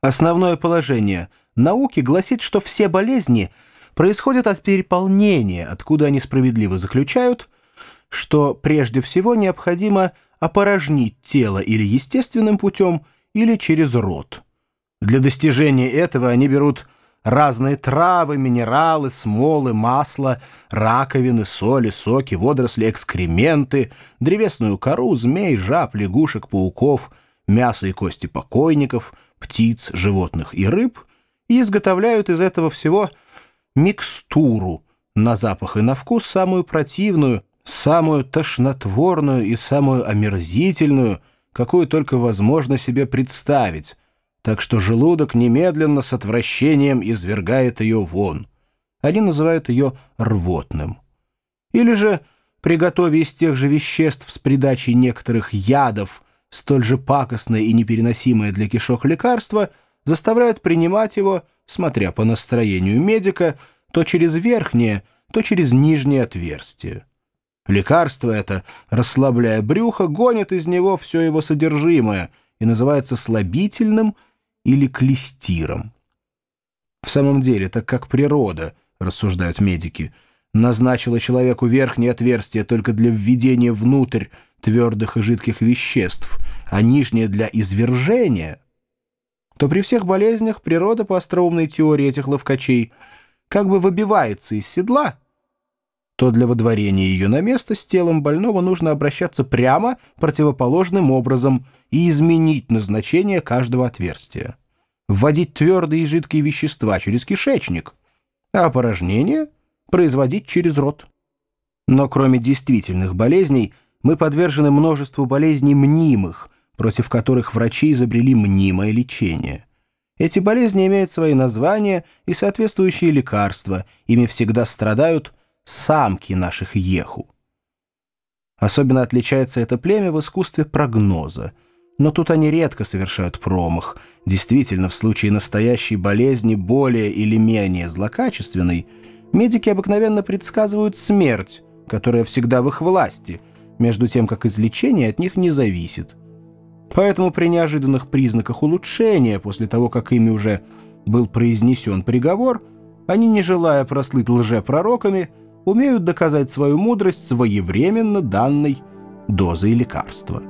Основное положение науки гласит, что все болезни происходят от переполнения, откуда они справедливо заключают, что прежде всего необходимо опорожнить тело или естественным путем, или через рот. Для достижения этого они берут разные травы, минералы, смолы, масло, раковины, соли, соки, водоросли, экскременты, древесную кору, змей, жаб, лягушек, пауков, мясо и кости покойников, птиц, животных и рыб и изготовляют из этого всего микстуру, на запах и на вкус самую противную, самую тошнотворную и самую омерзительную, какую только возможно себе представить, так что желудок немедленно с отвращением извергает ее вон. Они называют ее рвотным. Или же, приготовив из тех же веществ с придачей некоторых ядов, столь же пакостное и непереносимое для кишок лекарство, заставляют принимать его, смотря по настроению медика, то через верхнее, то через нижнее отверстие. Лекарство это, расслабляя брюхо, гонит из него все его содержимое и называется слабительным или клестиром. В самом деле, так как природа, рассуждают медики, назначила человеку верхнее отверстие только для введения внутрь твердых и жидких веществ, а нижнее для извержения, то при всех болезнях природа по остроумной теории этих ловкачей как бы выбивается из седла, то для водворения ее на место с телом больного нужно обращаться прямо противоположным образом и изменить назначение каждого отверстия. Вводить твердые и жидкие вещества через кишечник, а опорожнение производить через рот. Но кроме действительных болезней, мы подвержены множеству болезней мнимых, против которых врачи изобрели мнимое лечение. Эти болезни имеют свои названия и соответствующие лекарства, ими всегда страдают самки наших еху. Особенно отличается это племя в искусстве прогноза. Но тут они редко совершают промах. Действительно, в случае настоящей болезни, более или менее злокачественной, медики обыкновенно предсказывают смерть, которая всегда в их власти, между тем, как излечение от них не зависит. Поэтому при неожиданных признаках улучшения, после того, как ими уже был произнесен приговор, они, не желая прослыть лжепророками, умеют доказать свою мудрость своевременно данной дозой лекарства.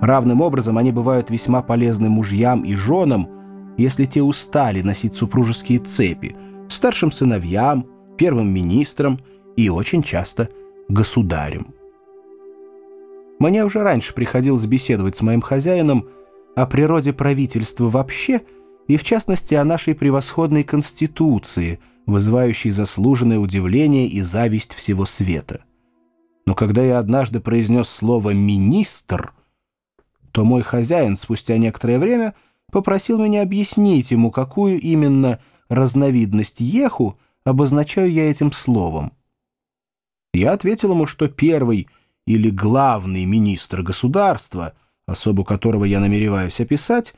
Равным образом они бывают весьма полезны мужьям и женам, если те устали носить супружеские цепи, старшим сыновьям, первым министрам и очень часто государям. Мне уже раньше приходилось беседовать с моим хозяином о природе правительства вообще и, в частности, о нашей превосходной Конституции – вызывающий заслуженное удивление и зависть всего света. Но когда я однажды произнес слово «министр», то мой хозяин спустя некоторое время попросил меня объяснить ему, какую именно разновидность еху обозначаю я этим словом. Я ответил ему, что первый или главный министр государства, особу которого я намереваюсь описать,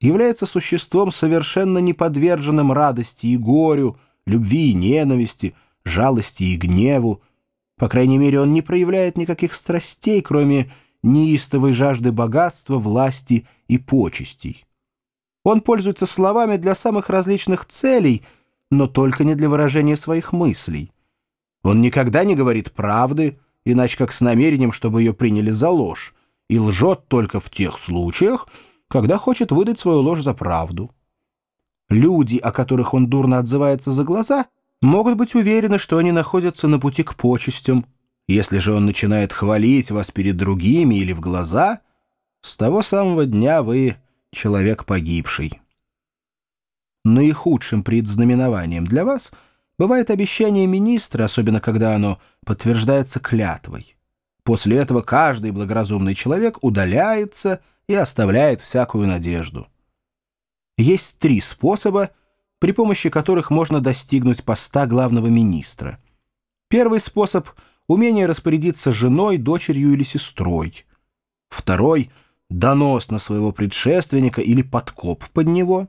является существом совершенно неподверженным радости и горю, любви и ненависти, жалости и гневу. По крайней мере, он не проявляет никаких страстей, кроме неистовой жажды богатства, власти и почестей. Он пользуется словами для самых различных целей, но только не для выражения своих мыслей. Он никогда не говорит правды, иначе как с намерением, чтобы ее приняли за ложь, и лжет только в тех случаях, когда хочет выдать свою ложь за правду. Люди, о которых он дурно отзывается за глаза, могут быть уверены, что они находятся на пути к почестям. Если же он начинает хвалить вас перед другими или в глаза, с того самого дня вы человек погибший. Наихудшим предзнаменованием для вас бывает обещание министра, особенно когда оно подтверждается клятвой. После этого каждый благоразумный человек удаляется и оставляет всякую надежду. Есть три способа, при помощи которых можно достигнуть поста главного министра. Первый способ – умение распорядиться женой, дочерью или сестрой. Второй – донос на своего предшественника или подкоп под него.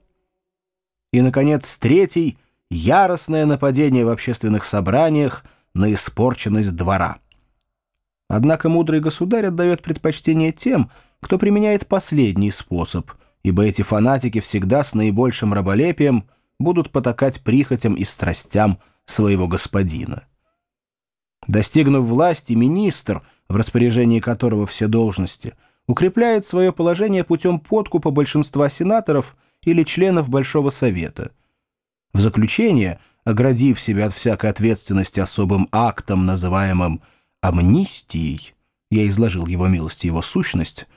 И, наконец, третий – яростное нападение в общественных собраниях на испорченность двора. Однако мудрый государь отдает предпочтение тем, кто применяет последний способ – ибо эти фанатики всегда с наибольшим раболепием будут потакать прихотям и страстям своего господина. Достигнув власти, министр, в распоряжении которого все должности, укрепляет свое положение путем подкупа большинства сенаторов или членов Большого Совета. В заключение, оградив себя от всякой ответственности особым актом, называемым амнистией, я изложил его милости его сущность,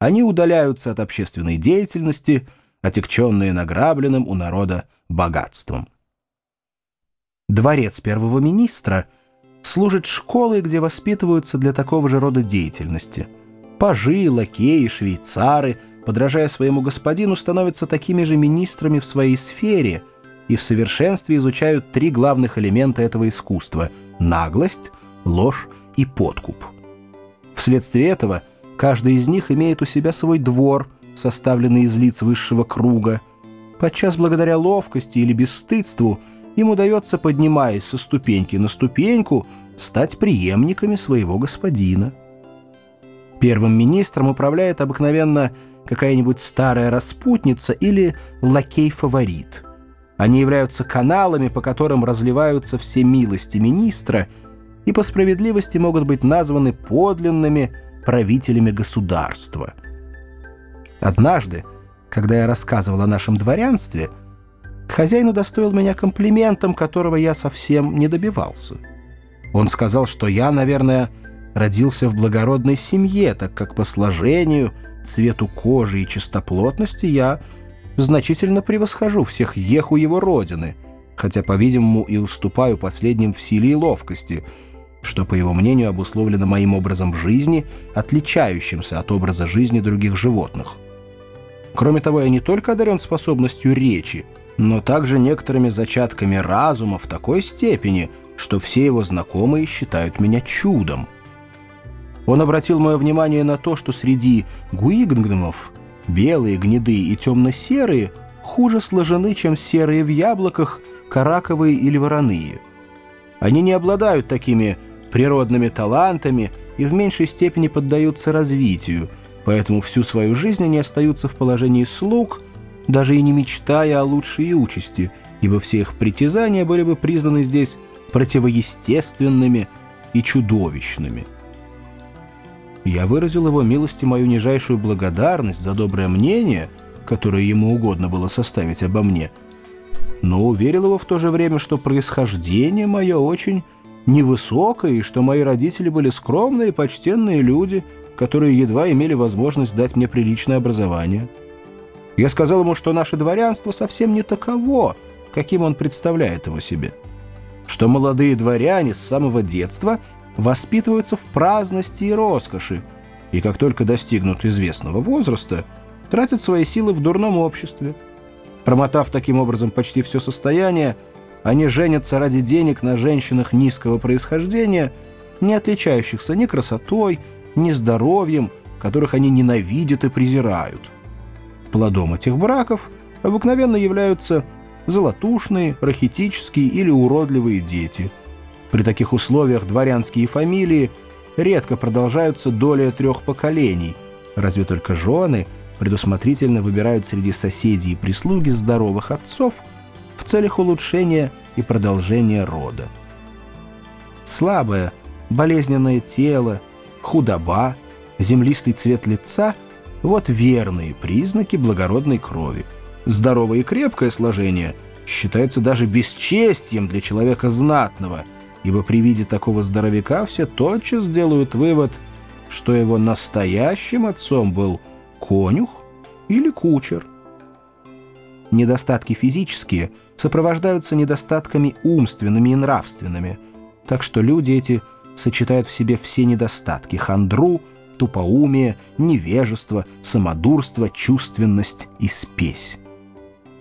они удаляются от общественной деятельности, отягченные награбленным у народа богатством. Дворец первого министра служит школой, где воспитываются для такого же рода деятельности. Пажи, лакеи, швейцары, подражая своему господину, становятся такими же министрами в своей сфере и в совершенстве изучают три главных элемента этого искусства – наглость, ложь и подкуп. Вследствие этого каждый из них имеет у себя свой двор, составленный из лиц высшего круга. Подчас благодаря ловкости или бесстыдству им удается, поднимаясь со ступеньки на ступеньку, стать преемниками своего господина. Первым министром управляет обыкновенно какая-нибудь старая распутница или лакей-фаворит. Они являются каналами, по которым разливаются все милости министра – и по справедливости могут быть названы подлинными правителями государства. Однажды, когда я рассказывал о нашем дворянстве, хозяин удостоил меня комплиментом, которого я совсем не добивался. Он сказал, что я, наверное, родился в благородной семье, так как по сложению, цвету кожи и чистоплотности я значительно превосхожу всех еху его родины, хотя, по-видимому, и уступаю последним в силе и ловкости — что, по его мнению, обусловлено моим образом жизни, отличающимся от образа жизни других животных. Кроме того, я не только одарен способностью речи, но также некоторыми зачатками разума в такой степени, что все его знакомые считают меня чудом. Он обратил мое внимание на то, что среди гуигнгдомов белые, гнедые и темно-серые хуже сложены, чем серые в яблоках, караковые или вороные. Они не обладают такими природными талантами и в меньшей степени поддаются развитию, поэтому всю свою жизнь они остаются в положении слуг, даже и не мечтая о лучшей участи, ибо все их притязания были бы признаны здесь противоестественными и чудовищными. Я выразил его милости мою нижайшую благодарность за доброе мнение, которое ему угодно было составить обо мне, но уверил его в то же время, что происхождение мое очень невысокая, и что мои родители были скромные и почтенные люди, которые едва имели возможность дать мне приличное образование. Я сказал ему, что наше дворянство совсем не таково, каким он представляет его себе. Что молодые дворяне с самого детства воспитываются в праздности и роскоши, и как только достигнут известного возраста, тратят свои силы в дурном обществе. Промотав таким образом почти все состояние, они женятся ради денег на женщинах низкого происхождения, не отличающихся ни красотой, ни здоровьем, которых они ненавидят и презирают. Плодом этих браков обыкновенно являются золотушные, рахитические или уродливые дети. При таких условиях дворянские фамилии редко продолжаются долей трех поколений, разве только жены предусмотрительно выбирают среди соседей и прислуги здоровых отцов – в целях улучшения и продолжения рода. Слабое, болезненное тело, худоба, землистый цвет лица – вот верные признаки благородной крови. Здоровое и крепкое сложение считается даже бесчестием для человека знатного, ибо при виде такого здоровяка все тотчас делают вывод, что его настоящим отцом был конюх или кучер. Недостатки физические – сопровождаются недостатками умственными и нравственными, так что люди эти сочетают в себе все недостатки – хандру, тупоумие, невежество, самодурство, чувственность и спесь.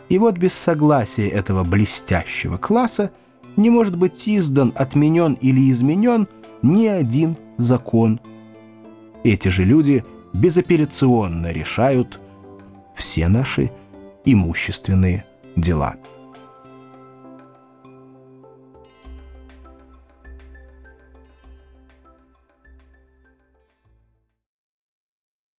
И вот без согласия этого блестящего класса не может быть издан, отменен или изменен ни один закон. Эти же люди безапелляционно решают все наши имущественные дела.